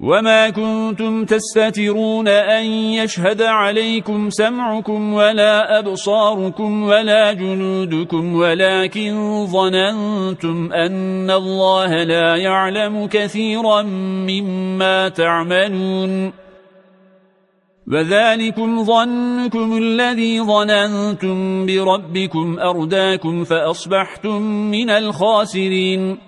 وما كنتم تستترون أن يشهد عليكم سمعكم ولا أبصاركم ولا جنودكم ولكن ظننتم أن الله لا يعلم كثيرا مما تعملون وذلكم ظنكم الذي ظننتم بربكم أرداكم فأصبحتم من الخاسرين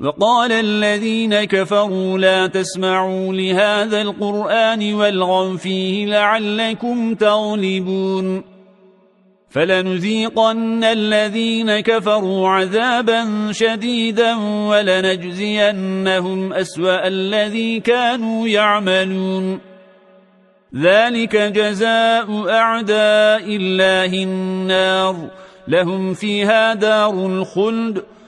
وقال الذين كفروا لا تسمعوا لهذا القرآن والغوا فيه لعلكم تغلبون فلنذيقن الذين كفروا عذابا شديدا ولنجزينهم أسوأ الذي كانوا يعملون. ذلك جزاء أعداء الله النار. لهم فيها دار الخلد.